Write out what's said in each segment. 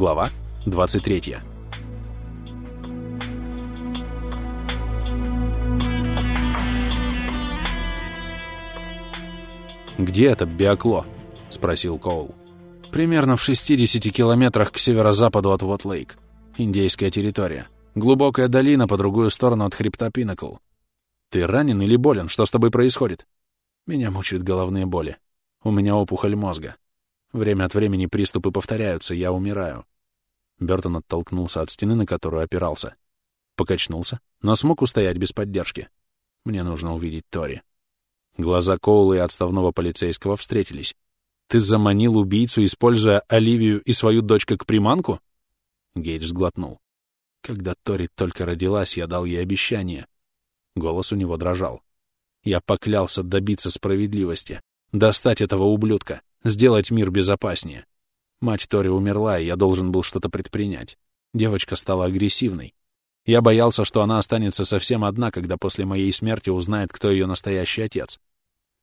Глава 23. «Где это Биокло?» — спросил Коул. «Примерно в 60 километрах к северо-западу от Уотлейк. Индейская территория. Глубокая долина по другую сторону от хребта Пинакл. Ты ранен или болен? Что с тобой происходит?» «Меня мучают головные боли. У меня опухоль мозга. Время от времени приступы повторяются, я умираю. Бертон оттолкнулся от стены, на которую опирался. Покачнулся, но смог устоять без поддержки. Мне нужно увидеть Тори. Глаза Коула и отставного полицейского встретились. «Ты заманил убийцу, используя Оливию и свою дочь как приманку?» Гейдж сглотнул. «Когда Тори только родилась, я дал ей обещание». Голос у него дрожал. «Я поклялся добиться справедливости, достать этого ублюдка сделать мир безопаснее. Мать Тори умерла, и я должен был что-то предпринять. Девочка стала агрессивной. Я боялся, что она останется совсем одна, когда после моей смерти узнает, кто ее настоящий отец.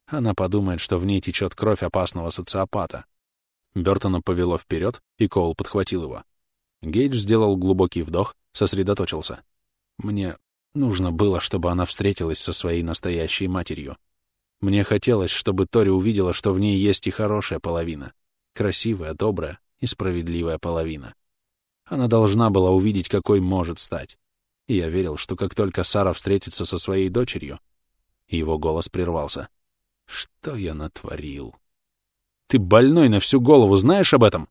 Она подумает, что в ней течет кровь опасного социопата. Бертона повело вперед, и Коул подхватил его. Гейдж сделал глубокий вдох, сосредоточился. Мне нужно было, чтобы она встретилась со своей настоящей матерью. Мне хотелось, чтобы Тори увидела, что в ней есть и хорошая половина, красивая, добрая и справедливая половина. Она должна была увидеть, какой может стать. И я верил, что как только Сара встретится со своей дочерью, его голос прервался. Что я натворил? Ты больной на всю голову, знаешь об этом?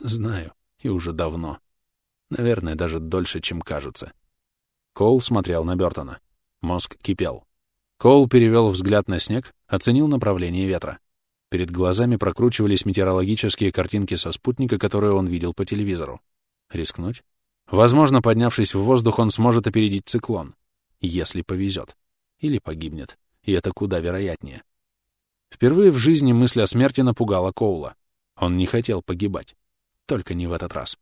Знаю, и уже давно. Наверное, даже дольше, чем кажется. Коул смотрел на Бертона. Мозг кипел. Коул перевел взгляд на снег, оценил направление ветра. Перед глазами прокручивались метеорологические картинки со спутника, которые он видел по телевизору. Рискнуть? Возможно, поднявшись в воздух, он сможет опередить циклон. Если повезет. Или погибнет. И это куда вероятнее. Впервые в жизни мысль о смерти напугала Коула. Он не хотел погибать. Только не в этот раз.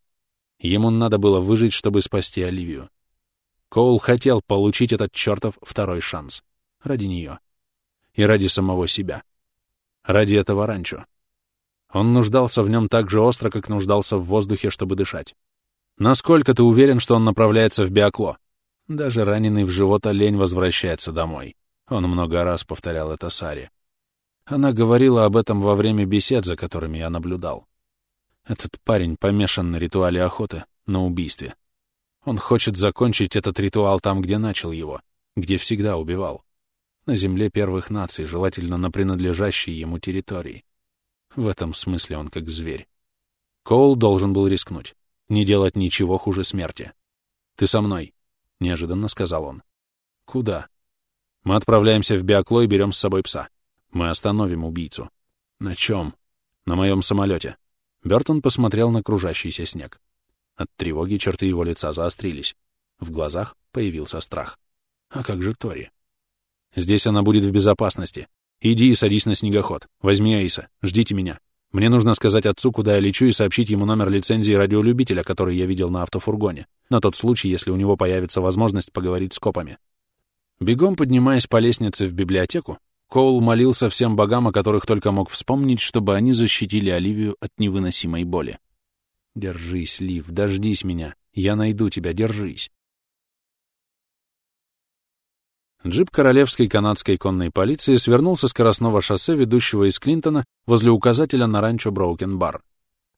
Ему надо было выжить, чтобы спасти Оливию. Коул хотел получить этот чертов второй шанс. Ради нее. И ради самого себя. Ради этого ранчо. Он нуждался в нем так же остро, как нуждался в воздухе, чтобы дышать. Насколько ты уверен, что он направляется в Биокло? Даже раненый в живот олень возвращается домой. Он много раз повторял это Саре. Она говорила об этом во время бесед, за которыми я наблюдал. Этот парень помешан на ритуале охоты, на убийстве. Он хочет закончить этот ритуал там, где начал его, где всегда убивал на земле первых наций, желательно на принадлежащей ему территории. В этом смысле он как зверь. Коул должен был рискнуть, не делать ничего хуже смерти. «Ты со мной», — неожиданно сказал он. «Куда?» «Мы отправляемся в Биокло и берем с собой пса. Мы остановим убийцу». «На чем?» «На моем самолете». Бертон посмотрел на кружащийся снег. От тревоги черты его лица заострились. В глазах появился страх. «А как же Тори?» Здесь она будет в безопасности. Иди и садись на снегоход. Возьми Аиса. Ждите меня. Мне нужно сказать отцу, куда я лечу, и сообщить ему номер лицензии радиолюбителя, который я видел на автофургоне, на тот случай, если у него появится возможность поговорить с копами. Бегом поднимаясь по лестнице в библиотеку, Коул молился всем богам, о которых только мог вспомнить, чтобы они защитили Оливию от невыносимой боли. «Держись, Лив, дождись меня. Я найду тебя, держись». Джип Королевской канадской конной полиции свернул со скоростного шоссе, ведущего из Клинтона, возле указателя на ранчо Броукен-Бар.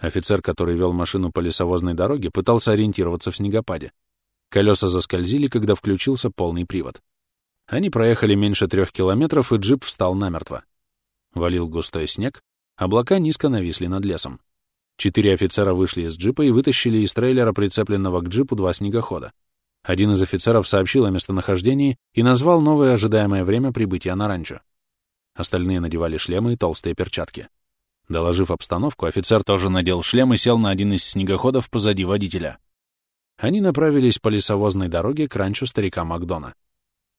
Офицер, который вел машину по лесовозной дороге, пытался ориентироваться в снегопаде. Колеса заскользили, когда включился полный привод. Они проехали меньше трех километров, и джип встал намертво. Валил густой снег, облака низко нависли над лесом. Четыре офицера вышли из джипа и вытащили из трейлера, прицепленного к джипу, два снегохода. Один из офицеров сообщил о местонахождении и назвал новое ожидаемое время прибытия на ранчо. Остальные надевали шлемы и толстые перчатки. Доложив обстановку, офицер тоже надел шлем и сел на один из снегоходов позади водителя. Они направились по лесовозной дороге к ранчо старика Макдона.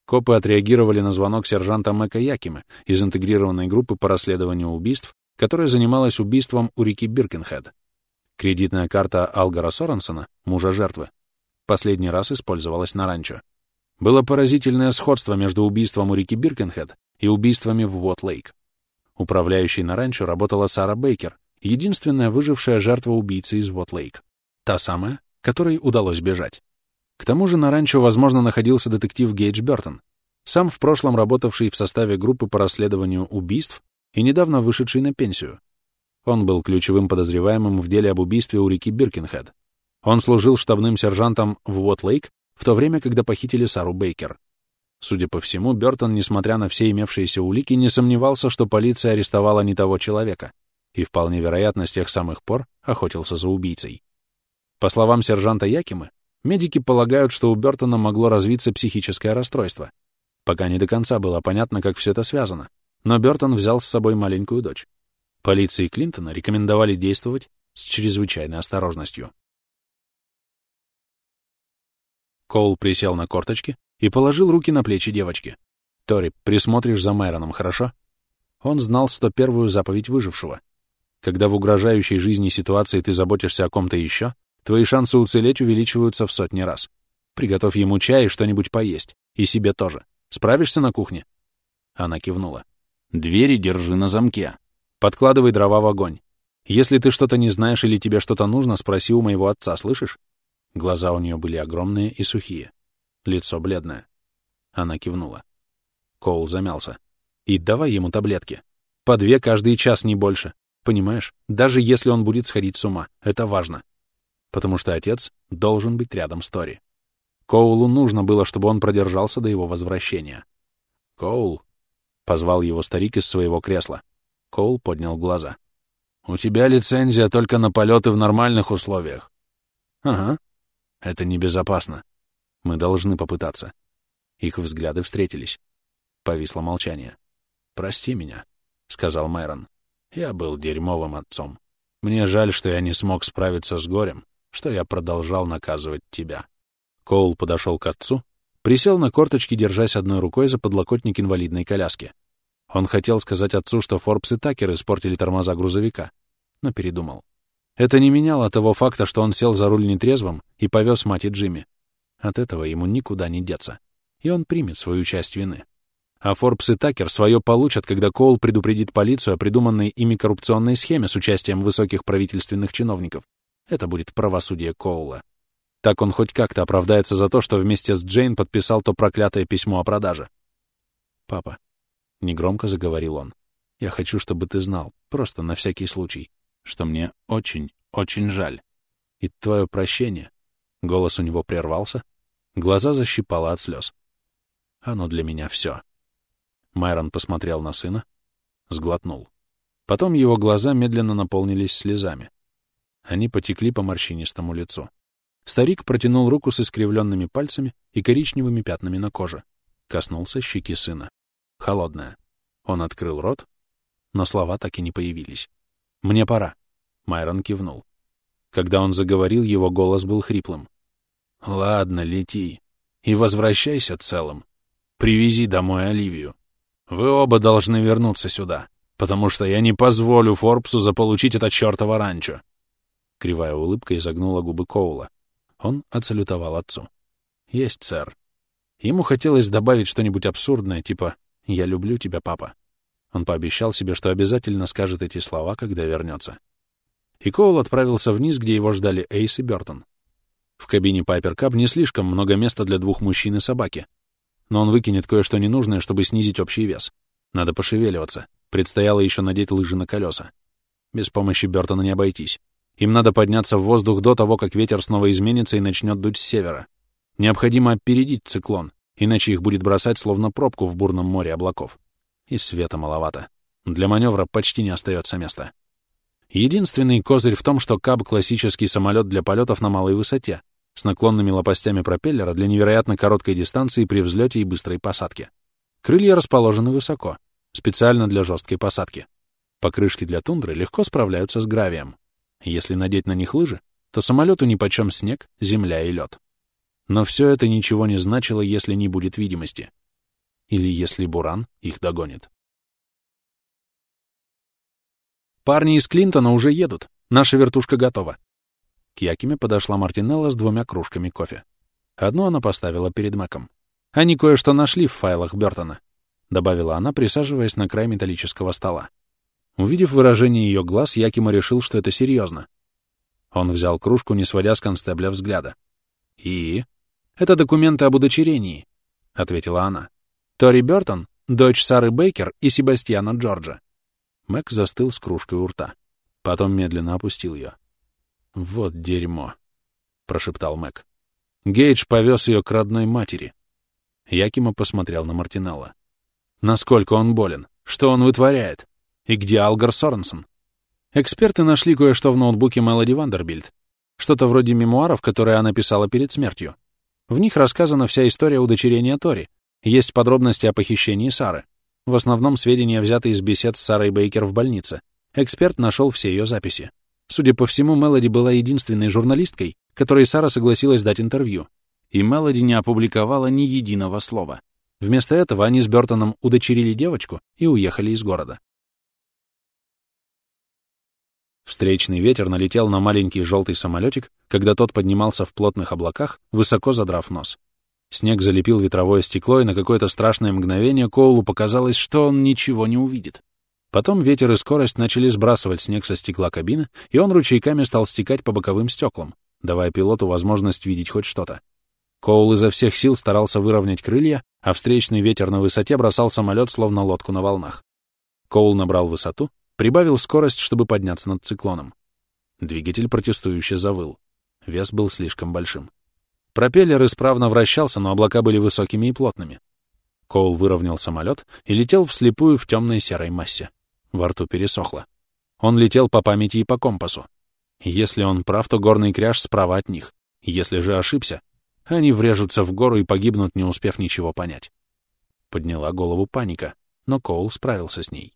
Копы отреагировали на звонок сержанта Мэка Якима из интегрированной группы по расследованию убийств, которая занималась убийством у реки Биркенхед. Кредитная карта Алгара Соренсона, мужа жертвы, последний раз использовалась на ранчо. Было поразительное сходство между убийством у реки Биркенхед и убийствами в Уот-Лейк. Управляющей на ранчо работала Сара Бейкер, единственная выжившая жертва убийцы из Уот-Лейк. Та самая, которой удалось бежать. К тому же на ранчо, возможно, находился детектив Гейдж Бертон, сам в прошлом работавший в составе группы по расследованию убийств и недавно вышедший на пенсию. Он был ключевым подозреваемым в деле об убийстве у реки Биркинхед. Он служил штабным сержантом в Уот-Лейк в то время, когда похитили Сару Бейкер. Судя по всему, Бертон, несмотря на все имевшиеся улики, не сомневался, что полиция арестовала не того человека и, вполне вероятно, с тех самых пор охотился за убийцей. По словам сержанта Якимы, медики полагают, что у Бертона могло развиться психическое расстройство. Пока не до конца было понятно, как все это связано, но Бертон взял с собой маленькую дочь. Полиции Клинтона рекомендовали действовать с чрезвычайной осторожностью. Коул присел на корточки и положил руки на плечи девочки. «Тори, присмотришь за Майроном, хорошо?» Он знал 101-ю заповедь выжившего. Когда в угрожающей жизни ситуации ты заботишься о ком-то еще, твои шансы уцелеть увеличиваются в сотни раз. Приготовь ему чай и что-нибудь поесть. И себе тоже. Справишься на кухне?» Она кивнула. «Двери держи на замке. Подкладывай дрова в огонь. Если ты что-то не знаешь или тебе что-то нужно, спроси у моего отца, слышишь?» Глаза у нее были огромные и сухие. Лицо бледное. Она кивнула. Коул замялся. «И давай ему таблетки. По две каждый час, не больше. Понимаешь? Даже если он будет сходить с ума. Это важно. Потому что отец должен быть рядом с Тори. Коулу нужно было, чтобы он продержался до его возвращения. «Коул!» — позвал его старик из своего кресла. Коул поднял глаза. «У тебя лицензия только на полеты в нормальных условиях». «Ага. Это небезопасно. Мы должны попытаться». Их взгляды встретились. Повисло молчание. «Прости меня», — сказал Майрон. «Я был дерьмовым отцом. Мне жаль, что я не смог справиться с горем, что я продолжал наказывать тебя». Коул подошел к отцу, присел на корточки, держась одной рукой за подлокотник инвалидной коляски. Он хотел сказать отцу, что Форбс и Такер испортили тормоза грузовика, но передумал. Это не меняло того факта, что он сел за руль нетрезвым и повез мать и Джимми. От этого ему никуда не деться, и он примет свою часть вины. А Форбс и Такер свое получат, когда Коул предупредит полицию о придуманной ими коррупционной схеме с участием высоких правительственных чиновников. Это будет правосудие Коула. Так он хоть как-то оправдается за то, что вместе с Джейн подписал то проклятое письмо о продаже. «Папа», — негромко заговорил он, — «я хочу, чтобы ты знал, просто на всякий случай, что мне очень, очень жаль. И твое прощение...» Голос у него прервался, глаза защипало от слез. «Оно для меня все». Майрон посмотрел на сына, сглотнул. Потом его глаза медленно наполнились слезами. Они потекли по морщинистому лицу. Старик протянул руку с искривленными пальцами и коричневыми пятнами на коже. Коснулся щеки сына. Холодная. Он открыл рот, но слова так и не появились. «Мне пора», — Майрон кивнул. Когда он заговорил, его голос был хриплым. «Ладно, лети. И возвращайся целым. Привези домой Оливию. Вы оба должны вернуться сюда, потому что я не позволю Форбсу заполучить это чертово ранчо». Кривая улыбка изогнула губы Коула. Он отсалютовал отцу. «Есть, сэр». Ему хотелось добавить что-нибудь абсурдное, типа «Я люблю тебя, папа». Он пообещал себе, что обязательно скажет эти слова, когда вернется. И Коул отправился вниз, где его ждали Эйс и Бертон. В кабине Пайпер Каб не слишком много места для двух мужчин и собаки. Но он выкинет кое-что ненужное, чтобы снизить общий вес. Надо пошевеливаться. Предстояло еще надеть лыжи на колеса. Без помощи Бертона не обойтись. Им надо подняться в воздух до того, как ветер снова изменится и начнет дуть с севера. Необходимо опередить циклон, иначе их будет бросать словно пробку в бурном море облаков. И света маловато. Для маневра почти не остается места. Единственный козырь в том, что Каб — классический самолет для полетов на малой высоте, с наклонными лопастями пропеллера для невероятно короткой дистанции при взлете и быстрой посадке. Крылья расположены высоко, специально для жесткой посадки. Покрышки для тундры легко справляются с гравием. Если надеть на них лыжи, то самолету нипочем снег, земля и лед. Но все это ничего не значило, если не будет видимости. Или если Буран их догонит. «Парни из Клинтона уже едут. Наша вертушка готова». К Якиме подошла Мартинелла с двумя кружками кофе. Одну она поставила перед Мэком. «Они кое-что нашли в файлах Бёртона», — добавила она, присаживаясь на край металлического стола. Увидев выражение ее глаз, Якима решил, что это серьезно. Он взял кружку, не сводя с констебля взгляда. «И?» «Это документы об удочерении», — ответила она. «Тори Бёртон, дочь Сары Бейкер и Себастьяна Джорджа». Мэг застыл с кружкой у рта. Потом медленно опустил ее. «Вот дерьмо», — прошептал Мэг. Гейдж повез ее к родной матери. Якима посмотрел на Мартинелла. Насколько он болен? Что он вытворяет? И где Алгар Соренсон? Эксперты нашли кое-что в ноутбуке Мелоди Вандербильд. Что-то вроде мемуаров, которые она писала перед смертью. В них рассказана вся история удочерения Тори. Есть подробности о похищении Сары. В основном сведения взяты из бесед с Сарой Бейкер в больнице. Эксперт нашел все ее записи. Судя по всему, Мелоди была единственной журналисткой, которой Сара согласилась дать интервью. И Мелоди не опубликовала ни единого слова. Вместо этого они с Бёртоном удочерили девочку и уехали из города. Встречный ветер налетел на маленький желтый самолетик, когда тот поднимался в плотных облаках, высоко задрав нос. Снег залепил ветровое стекло, и на какое-то страшное мгновение Коулу показалось, что он ничего не увидит. Потом ветер и скорость начали сбрасывать снег со стекла кабины, и он ручейками стал стекать по боковым стеклам, давая пилоту возможность видеть хоть что-то. Коул изо всех сил старался выровнять крылья, а встречный ветер на высоте бросал самолет, словно лодку на волнах. Коул набрал высоту, прибавил скорость, чтобы подняться над циклоном. Двигатель протестующе завыл. Вес был слишком большим. Пропеллер исправно вращался, но облака были высокими и плотными. Коул выровнял самолет и летел вслепую в темной серой массе. Во рту пересохло. Он летел по памяти и по компасу. Если он прав, то горный кряж справа от них. Если же ошибся, они врежутся в гору и погибнут, не успев ничего понять. Подняла голову паника, но Коул справился с ней.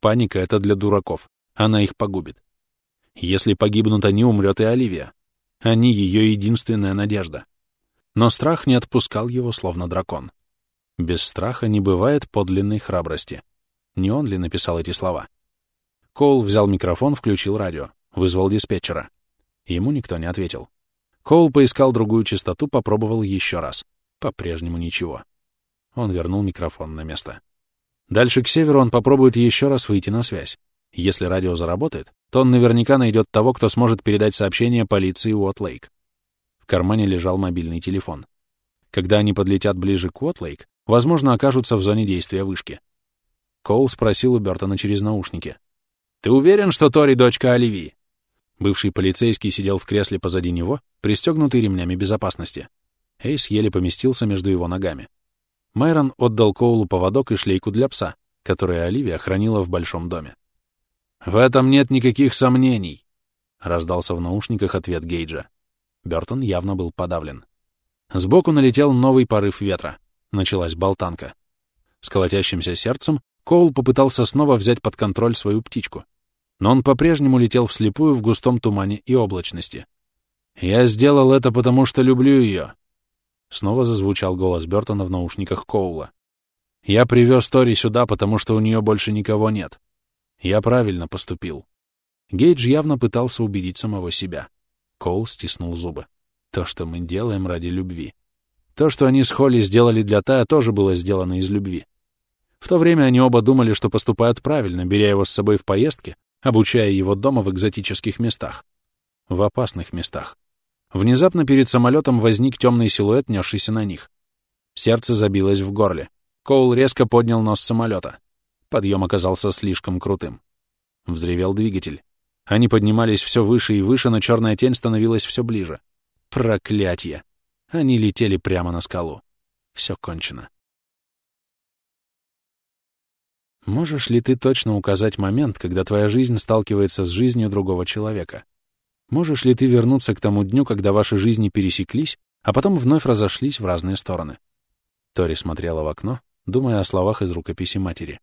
Паника — это для дураков. Она их погубит. Если погибнут они, умрет и Оливия. Они — ее единственная надежда. Но страх не отпускал его, словно дракон. Без страха не бывает подлинной храбрости. Не он ли написал эти слова? Коул взял микрофон, включил радио, вызвал диспетчера. Ему никто не ответил. Коул поискал другую частоту, попробовал еще раз. По-прежнему ничего. Он вернул микрофон на место. Дальше к северу он попробует еще раз выйти на связь. Если радио заработает, то он наверняка найдет того, кто сможет передать сообщение полиции Уотлейк. Кармане лежал мобильный телефон. Когда они подлетят ближе к Уотлейк, возможно, окажутся в зоне действия вышки. Коул спросил у Бертона через наушники. «Ты уверен, что Тори — дочка Оливии?» Бывший полицейский сидел в кресле позади него, пристегнутый ремнями безопасности. Эйс еле поместился между его ногами. Майрон отдал Коулу поводок и шлейку для пса, которые Оливия хранила в большом доме. «В этом нет никаких сомнений», — раздался в наушниках ответ Гейджа. Бертон явно был подавлен. Сбоку налетел новый порыв ветра. Началась болтанка. С колотящимся сердцем Коул попытался снова взять под контроль свою птичку — но он по-прежнему летел вслепую в густом тумане и облачности. «Я сделал это, потому что люблю ее», — снова зазвучал голос Бертона в наушниках Коула. «Я привез Тори сюда, потому что у нее больше никого нет. Я правильно поступил». Гейдж явно пытался убедить самого себя. Коул стиснул зубы. «То, что мы делаем ради любви. То, что они с Холли сделали для Тая, тоже было сделано из любви. В то время они оба думали, что поступают правильно, беря его с собой в поездки, обучая его дома в экзотических местах. В опасных местах. Внезапно перед самолетом возник темный силуэт, несшийся на них. Сердце забилось в горле. Коул резко поднял нос самолета. Подъем оказался слишком крутым. Взревел двигатель. Они поднимались все выше и выше, но черная тень становилась все ближе. Проклятье! Они летели прямо на скалу. Все кончено. Можешь ли ты точно указать момент, когда твоя жизнь сталкивается с жизнью другого человека? Можешь ли ты вернуться к тому дню, когда ваши жизни пересеклись, а потом вновь разошлись в разные стороны? Тори смотрела в окно, думая о словах из рукописи матери.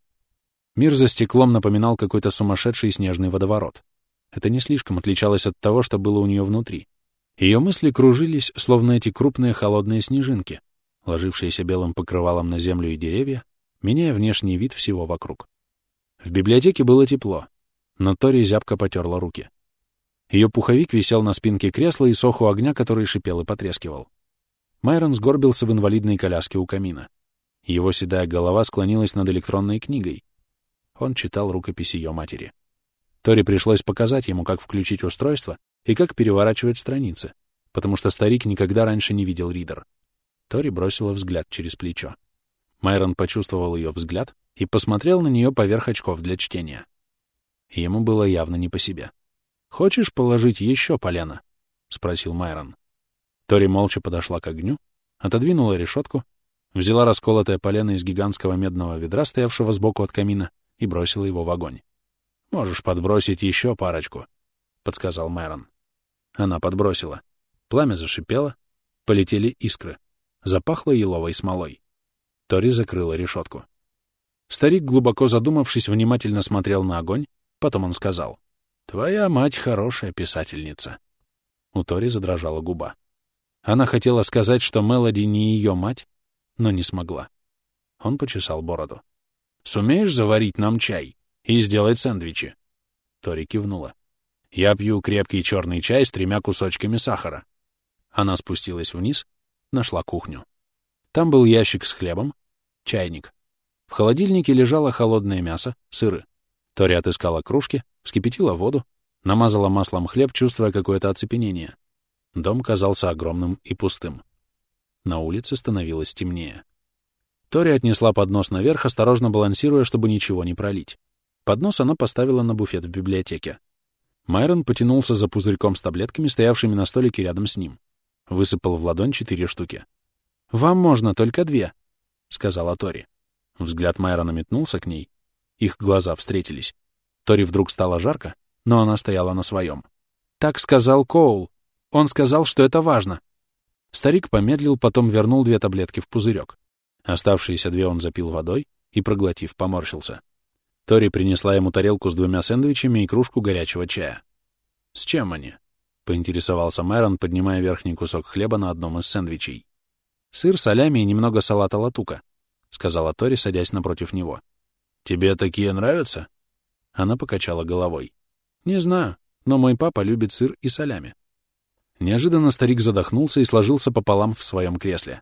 Мир за стеклом напоминал какой-то сумасшедший снежный водоворот. Это не слишком отличалось от того, что было у нее внутри. Ее мысли кружились, словно эти крупные холодные снежинки, ложившиеся белым покрывалом на землю и деревья, меняя внешний вид всего вокруг. В библиотеке было тепло, но Тори зябко потерла руки. Ее пуховик висел на спинке кресла и сох у огня, который шипел и потрескивал. Майрон сгорбился в инвалидной коляске у камина. Его седая голова склонилась над электронной книгой. Он читал рукопись ее матери. Тори пришлось показать ему, как включить устройство, и как переворачивать страницы, потому что старик никогда раньше не видел Ридер. Тори бросила взгляд через плечо. Майрон почувствовал ее взгляд и посмотрел на нее поверх очков для чтения. Ему было явно не по себе. «Хочешь положить еще полено?» — спросил Майрон. Тори молча подошла к огню, отодвинула решетку, взяла расколотое полено из гигантского медного ведра, стоявшего сбоку от камина, и бросила его в огонь. «Можешь подбросить еще парочку», — подсказал Майрон. Она подбросила. Пламя зашипело, полетели искры. Запахло еловой смолой. Тори закрыла решетку. Старик, глубоко задумавшись, внимательно смотрел на огонь, потом он сказал. «Твоя мать хорошая писательница». У Тори задрожала губа. Она хотела сказать, что Мелоди не ее мать, но не смогла. Он почесал бороду. «Сумеешь заварить нам чай и сделать сэндвичи?» Тори кивнула. «Я пью крепкий черный чай с тремя кусочками сахара». Она спустилась вниз, нашла кухню. Там был ящик с хлебом, чайник. В холодильнике лежало холодное мясо, сыры. Тори отыскала кружки, вскипятила воду, намазала маслом хлеб, чувствуя какое-то оцепенение. Дом казался огромным и пустым. На улице становилось темнее. Тори отнесла поднос наверх, осторожно балансируя, чтобы ничего не пролить. Поднос она поставила на буфет в библиотеке. Майрон потянулся за пузырьком с таблетками, стоявшими на столике рядом с ним. Высыпал в ладонь четыре штуки. «Вам можно только две», — сказала Тори. Взгляд Майрона метнулся к ней. Их глаза встретились. Тори вдруг стало жарко, но она стояла на своем. «Так сказал Коул. Он сказал, что это важно». Старик помедлил, потом вернул две таблетки в пузырек. Оставшиеся две он запил водой и, проглотив, поморщился. Тори принесла ему тарелку с двумя сэндвичами и кружку горячего чая. «С чем они?» — поинтересовался Мэрон, поднимая верхний кусок хлеба на одном из сэндвичей. «Сыр, солями и немного салата латука», — сказала Тори, садясь напротив него. «Тебе такие нравятся?» Она покачала головой. «Не знаю, но мой папа любит сыр и солями». Неожиданно старик задохнулся и сложился пополам в своем кресле.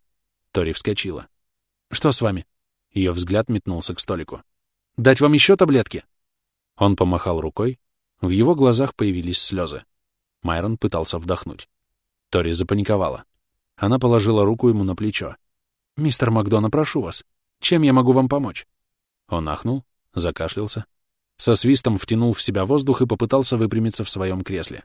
Тори вскочила. «Что с вами?» Ее взгляд метнулся к столику. «Дать вам еще таблетки?» Он помахал рукой. В его глазах появились слезы. Майрон пытался вдохнуть. Тори запаниковала. Она положила руку ему на плечо. «Мистер Макдона, прошу вас. Чем я могу вам помочь?» Он ахнул, закашлялся, со свистом втянул в себя воздух и попытался выпрямиться в своем кресле.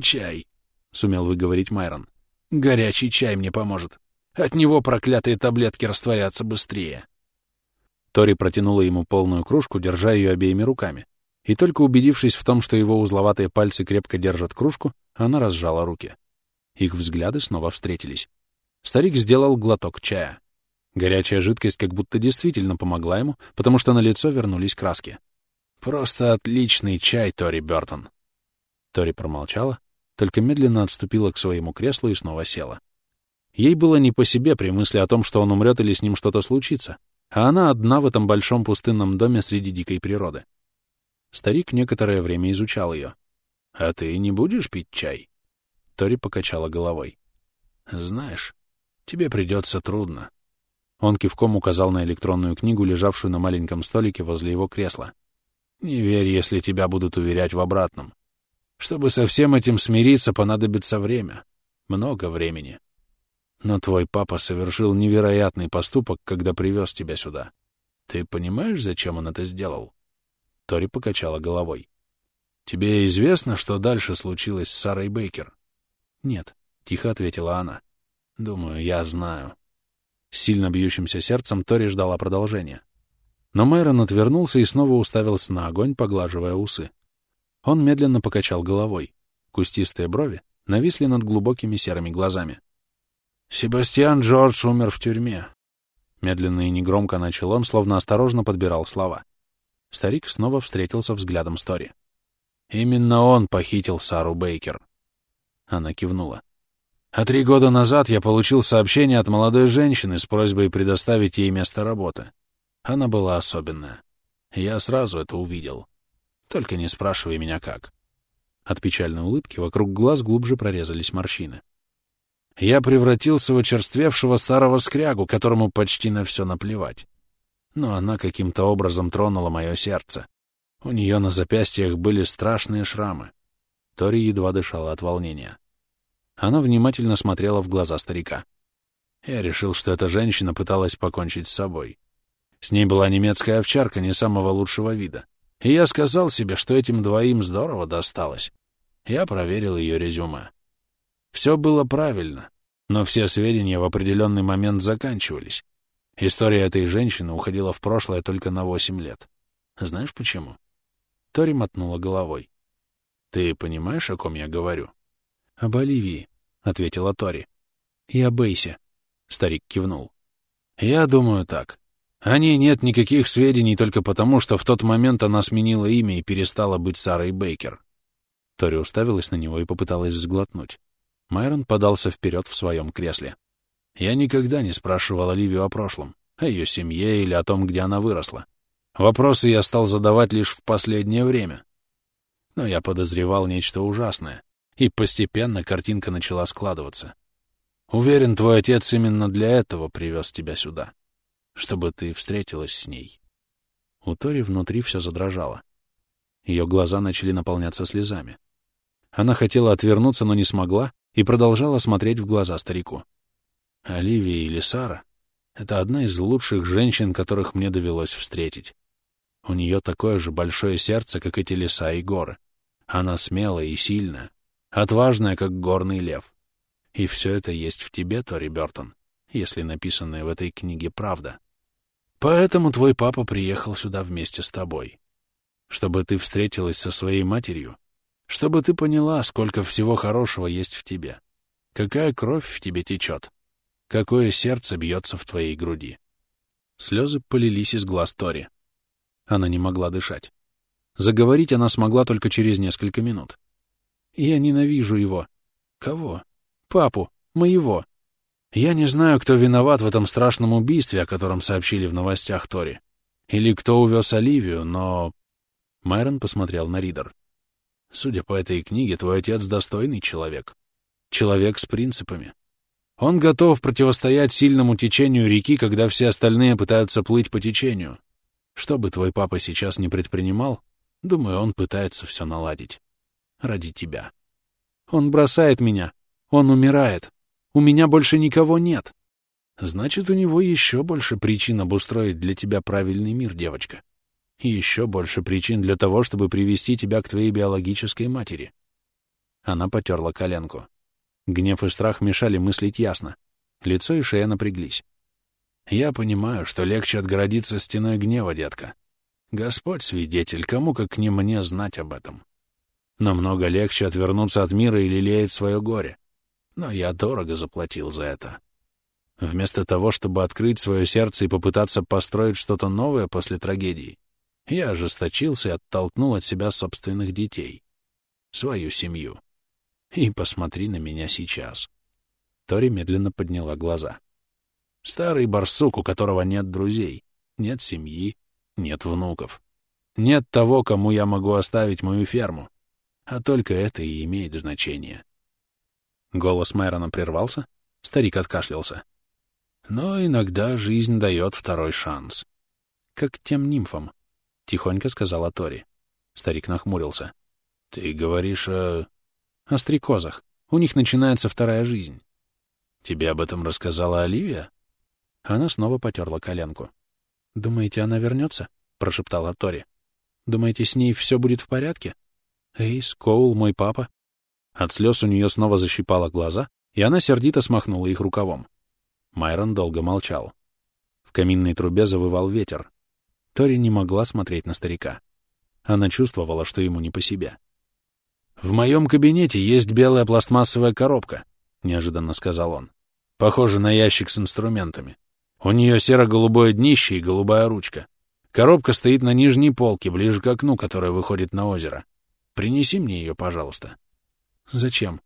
«Чай», — сумел выговорить Майрон. «Горячий чай мне поможет. От него проклятые таблетки растворятся быстрее». Тори протянула ему полную кружку, держа ее обеими руками. И только убедившись в том, что его узловатые пальцы крепко держат кружку, она разжала руки. Их взгляды снова встретились. Старик сделал глоток чая. Горячая жидкость как будто действительно помогла ему, потому что на лицо вернулись краски. «Просто отличный чай, Тори Бёртон!» Тори промолчала, только медленно отступила к своему креслу и снова села. Ей было не по себе при мысли о том, что он умрет или с ним что-то случится, а она одна в этом большом пустынном доме среди дикой природы. Старик некоторое время изучал ее. «А ты не будешь пить чай?» Тори покачала головой. «Знаешь, тебе придется трудно. Он кивком указал на электронную книгу, лежавшую на маленьком столике возле его кресла. «Не верь, если тебя будут уверять в обратном. Чтобы со всем этим смириться, понадобится время. Много времени. Но твой папа совершил невероятный поступок, когда привез тебя сюда. Ты понимаешь, зачем он это сделал?» Тори покачала головой. «Тебе известно, что дальше случилось с Сарой Бейкер?» «Нет», — тихо ответила она. «Думаю, я знаю». С сильно бьющимся сердцем Тори ждала продолжения. Но Майрон отвернулся и снова уставился на огонь, поглаживая усы. Он медленно покачал головой. Кустистые брови нависли над глубокими серыми глазами. «Себастьян Джордж умер в тюрьме», — медленно и негромко начал он, словно осторожно подбирал слова. Старик снова встретился взглядом с Тори. «Именно он похитил Сару Бейкер». Она кивнула. А три года назад я получил сообщение от молодой женщины с просьбой предоставить ей место работы. Она была особенная. Я сразу это увидел. Только не спрашивай меня как. От печальной улыбки вокруг глаз глубже прорезались морщины. Я превратился в очерствевшего старого скрягу, которому почти на все наплевать. Но она каким-то образом тронула мое сердце. У нее на запястьях были страшные шрамы. Тори едва дышала от волнения. Она внимательно смотрела в глаза старика. Я решил, что эта женщина пыталась покончить с собой. С ней была немецкая овчарка не самого лучшего вида. И я сказал себе, что этим двоим здорово досталось. Я проверил ее резюме. Все было правильно, но все сведения в определенный момент заканчивались. История этой женщины уходила в прошлое только на восемь лет. Знаешь почему? Тори мотнула головой. Ты понимаешь, о ком я говорю? — Об Оливии, — ответила Тори. — И о Бейсе. Старик кивнул. — Я думаю так. О ней нет никаких сведений только потому, что в тот момент она сменила имя и перестала быть Сарой Бейкер. Тори уставилась на него и попыталась сглотнуть. Майрон подался вперед в своем кресле. Я никогда не спрашивал Оливию о прошлом, о ее семье или о том, где она выросла. Вопросы я стал задавать лишь в последнее время. Но я подозревал нечто ужасное, и постепенно картинка начала складываться. Уверен, твой отец именно для этого привез тебя сюда, чтобы ты встретилась с ней. У Тори внутри все задрожало. Ее глаза начали наполняться слезами. Она хотела отвернуться, но не смогла, и продолжала смотреть в глаза старику. Оливия или Сара — это одна из лучших женщин, которых мне довелось встретить. У нее такое же большое сердце, как эти леса и горы. Она смелая и сильная, отважная, как горный лев. И все это есть в тебе, Тори Бертон, если написанное в этой книге правда. Поэтому твой папа приехал сюда вместе с тобой. Чтобы ты встретилась со своей матерью, чтобы ты поняла, сколько всего хорошего есть в тебе, какая кровь в тебе течет, какое сердце бьется в твоей груди. Слезы полились из глаз Тори. Она не могла дышать. Заговорить она смогла только через несколько минут. «Я ненавижу его». «Кого?» «Папу. Моего». «Я не знаю, кто виноват в этом страшном убийстве, о котором сообщили в новостях Тори. Или кто увез Оливию, но...» Майрон посмотрел на Ридер. «Судя по этой книге, твой отец достойный человек. Человек с принципами. Он готов противостоять сильному течению реки, когда все остальные пытаются плыть по течению. Что бы твой папа сейчас не предпринимал, думаю, он пытается все наладить. Ради тебя. Он бросает меня. Он умирает. У меня больше никого нет. Значит, у него еще больше причин обустроить для тебя правильный мир, девочка. И еще больше причин для того, чтобы привести тебя к твоей биологической матери. Она потерла коленку. Гнев и страх мешали мыслить ясно. Лицо и шея напряглись. Я понимаю, что легче отгородиться стеной гнева, детка. Господь свидетель, кому как не мне знать об этом. Намного легче отвернуться от мира и лелеять свое горе. Но я дорого заплатил за это. Вместо того, чтобы открыть свое сердце и попытаться построить что-то новое после трагедии, я ожесточился и оттолкнул от себя собственных детей. Свою семью. И посмотри на меня сейчас. Тори медленно подняла глаза. Старый барсук, у которого нет друзей, нет семьи, нет внуков. Нет того, кому я могу оставить мою ферму. А только это и имеет значение. Голос Мэрона прервался, старик откашлялся. Но иногда жизнь дает второй шанс. Как тем нимфам, — тихонько сказала Тори. Старик нахмурился. Ты говоришь о... О стрекозах. У них начинается вторая жизнь. Тебе об этом рассказала Оливия? Она снова потерла коленку. «Думаете, она вернется?» — прошептала Тори. «Думаете, с ней все будет в порядке? Эйс, Коул, мой папа?» От слез у нее снова защипало глаза, и она сердито смахнула их рукавом. Майрон долго молчал. В каминной трубе завывал ветер. Тори не могла смотреть на старика. Она чувствовала, что ему не по себе. «В моем кабинете есть белая пластмассовая коробка», — неожиданно сказал он. «Похоже на ящик с инструментами. У нее серо-голубое днище и голубая ручка. Коробка стоит на нижней полке, ближе к окну, которое выходит на озеро. Принеси мне ее, пожалуйста. Зачем?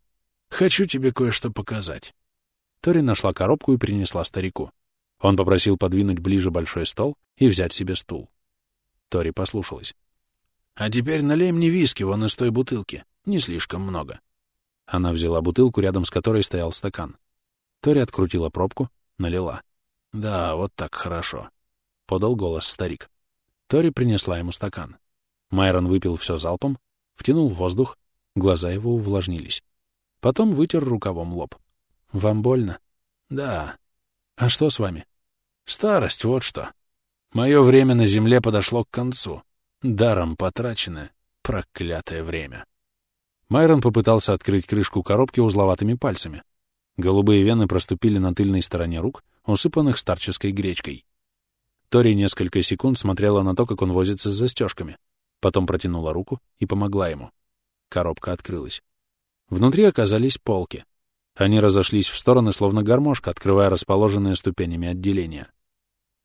Хочу тебе кое-что показать. Тори нашла коробку и принесла старику. Он попросил подвинуть ближе большой стол и взять себе стул. Тори послушалась. «А теперь налей мне виски вон из той бутылки. Не слишком много». Она взяла бутылку, рядом с которой стоял стакан. Тори открутила пробку, налила. «Да, вот так хорошо», — подал голос старик. Тори принесла ему стакан. Майрон выпил все залпом, втянул воздух, Глаза его увлажнились. Потом вытер рукавом лоб. «Вам больно?» «Да». «А что с вами?» «Старость, вот что. Мое время на земле подошло к концу. Даром потраченное, проклятое время». Майрон попытался открыть крышку коробки узловатыми пальцами. Голубые вены проступили на тыльной стороне рук, усыпанных старческой гречкой. Тори несколько секунд смотрела на то, как он возится с застежками. Потом протянула руку и помогла ему. Коробка открылась. Внутри оказались полки. Они разошлись в стороны, словно гармошка, открывая расположенные ступенями отделения.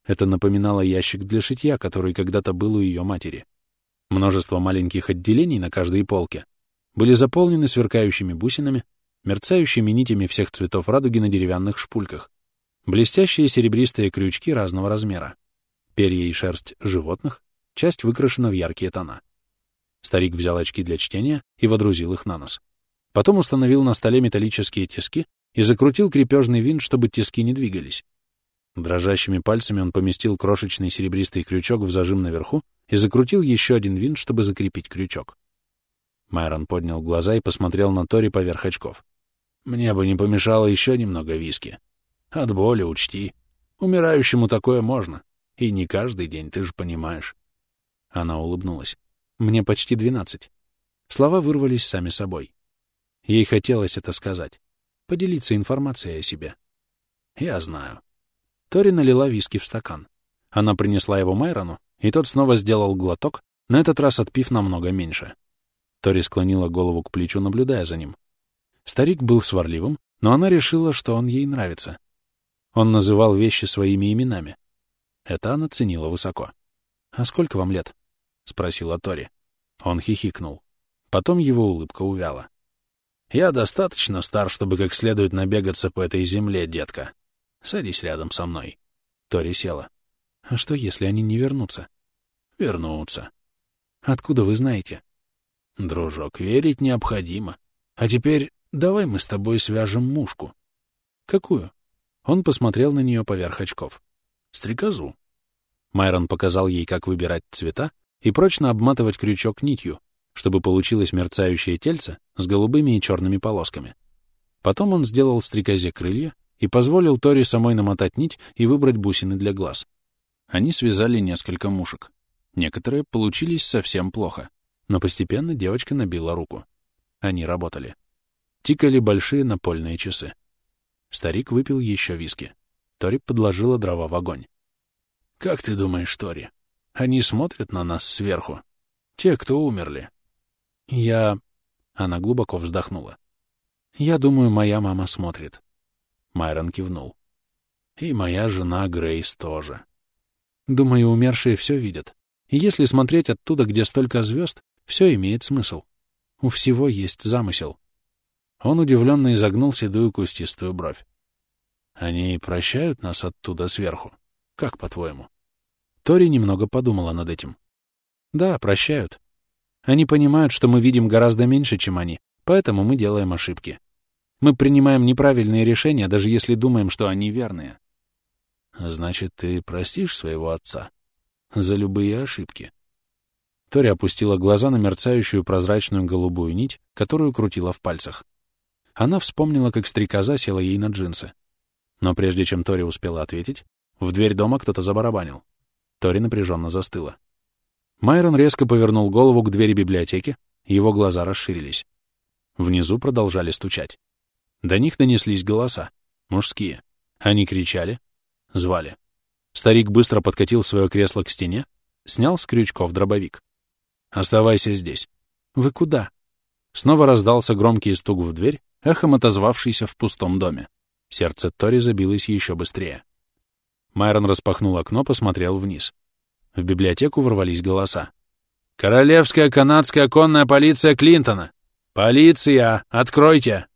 Это напоминало ящик для шитья, который когда-то был у ее матери. Множество маленьких отделений на каждой полке были заполнены сверкающими бусинами, мерцающими нитями всех цветов радуги на деревянных шпульках, блестящие серебристые крючки разного размера, перья и шерсть животных, часть выкрашена в яркие тона. Старик взял очки для чтения и водрузил их на нос. Потом установил на столе металлические тиски и закрутил крепежный винт, чтобы тиски не двигались. Дрожащими пальцами он поместил крошечный серебристый крючок в зажим наверху и закрутил еще один винт, чтобы закрепить крючок. Майрон поднял глаза и посмотрел на Тори поверх очков. «Мне бы не помешало еще немного виски. От боли учти. Умирающему такое можно. И не каждый день, ты же понимаешь». Она улыбнулась. «Мне почти двенадцать». Слова вырвались сами собой. Ей хотелось это сказать. Поделиться информацией о себе. Я знаю. Тори налила виски в стакан. Она принесла его Майрону, и тот снова сделал глоток, на этот раз отпив намного меньше. Тори склонила голову к плечу, наблюдая за ним. Старик был сварливым, но она решила, что он ей нравится. Он называл вещи своими именами. Это она ценила высоко. «А сколько вам лет?» — спросила Тори. Он хихикнул. Потом его улыбка увяла. Я достаточно стар, чтобы как следует набегаться по этой земле, детка. Садись рядом со мной. Тори села. А что, если они не вернутся? Вернутся. Откуда вы знаете? Дружок, верить необходимо. А теперь давай мы с тобой свяжем мушку. Какую? Он посмотрел на нее поверх очков. Стрекозу. Майрон показал ей, как выбирать цвета и прочно обматывать крючок нитью, чтобы получилось мерцающее тельце с голубыми и черными полосками. Потом он сделал стрекозе крылья и позволил Тори самой намотать нить и выбрать бусины для глаз. Они связали несколько мушек. Некоторые получились совсем плохо, но постепенно девочка набила руку. Они работали. Тикали большие напольные часы. Старик выпил еще виски. Тори подложила дрова в огонь. «Как ты думаешь, Тори, они смотрят на нас сверху? Те, кто умерли?» Я... Она глубоко вздохнула. Я думаю, моя мама смотрит. Майрон кивнул. И моя жена Грейс тоже. Думаю, умершие все видят. И если смотреть оттуда, где столько звезд, все имеет смысл. У всего есть замысел. Он удивленно изогнул седую кустистую бровь. Они прощают нас оттуда сверху? Как, по-твоему? Тори немного подумала над этим. Да, прощают. Они понимают, что мы видим гораздо меньше, чем они, поэтому мы делаем ошибки. Мы принимаем неправильные решения, даже если думаем, что они верные. Значит, ты простишь своего отца за любые ошибки? Тори опустила глаза на мерцающую прозрачную голубую нить, которую крутила в пальцах. Она вспомнила, как стрекоза села ей на джинсы. Но прежде чем Тори успела ответить, в дверь дома кто-то забарабанил. Тори напряженно застыла. Майрон резко повернул голову к двери библиотеки, его глаза расширились. Внизу продолжали стучать. До них донеслись голоса, мужские. Они кричали, звали. Старик быстро подкатил свое кресло к стене, снял с крючков дробовик. «Оставайся здесь». «Вы куда?» Снова раздался громкий стук в дверь, эхом отозвавшийся в пустом доме. Сердце Тори забилось еще быстрее. Майрон распахнул окно, посмотрел вниз. В библиотеку ворвались голоса. «Королевская канадская конная полиция Клинтона! Полиция! Откройте!»